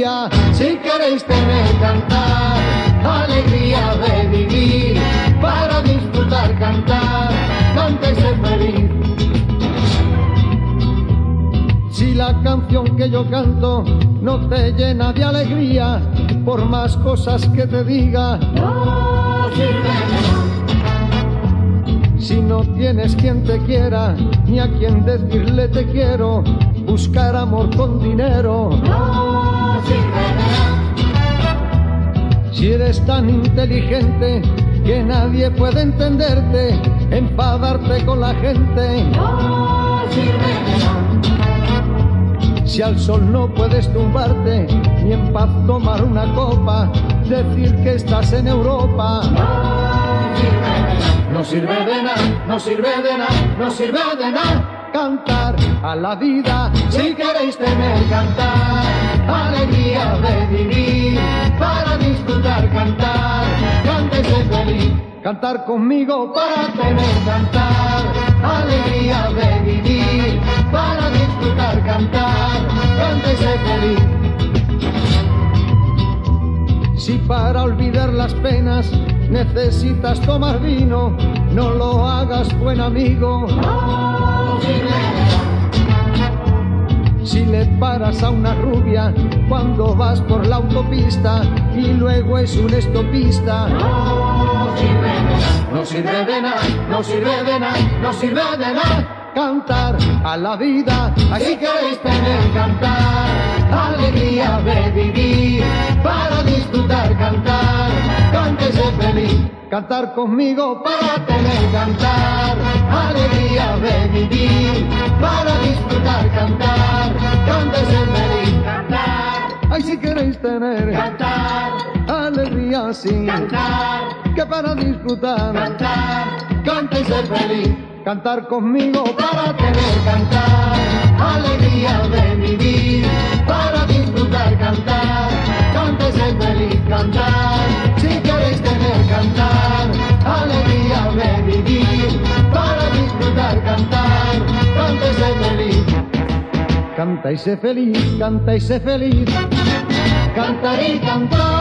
Si queréis tener cantar, alegría de vivir, para disfrutar cantar, cántese feliz. Si la canción que yo canto no te llena de alegría, por más cosas que te diga, No sirve si no tienes quien te quiera, ni a quien decirle te quiero, buscar amor con dinero. No Si eres tan inteligente que nadie puede entenderte, enfadarte con la gente. No sirve. Si al sol no puedes tumbarte, ni en paz tomar una copa, decir que estás en Europa. No sirve de nada. No sirve de nada, no sirve de nada, no sirve de nada. Cantar a la vida, si queréis tener cantar, alegría de vivir, cantar, cántese feliz. Cantar conmigo para tener cantar, alegría de vivir, para disfrutar cantar, cántese feliz. Si para olvidar las penas necesitas tomar vino, no lo hagas buen amigo. Si le paras a una rubia cuando vas por la autopista y luego es un estopista. No sirve de nada. No sirve de nada, no sirve de nada, no sirve de nada. Cantar a la vida, así queréis tener cantar. Alegría de vivir, para disfrutar cantar. Cántese feliz, cantar conmigo para tener cantar. Alegría de vivir, para queréis tener cantar, alegría así. cantar, que para disfrutar, cantar. cántese feliz, cantar conmigo para tener cantar, alegría de vivir, para disfrutar cantar, cántese feliz, cantar, si queréis tener cantar, alegría de vivir, para disfrutar cantar, cántese feliz, canta y sé feliz, canta y sé feliz, cantar y cantar.